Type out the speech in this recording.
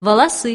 волосы.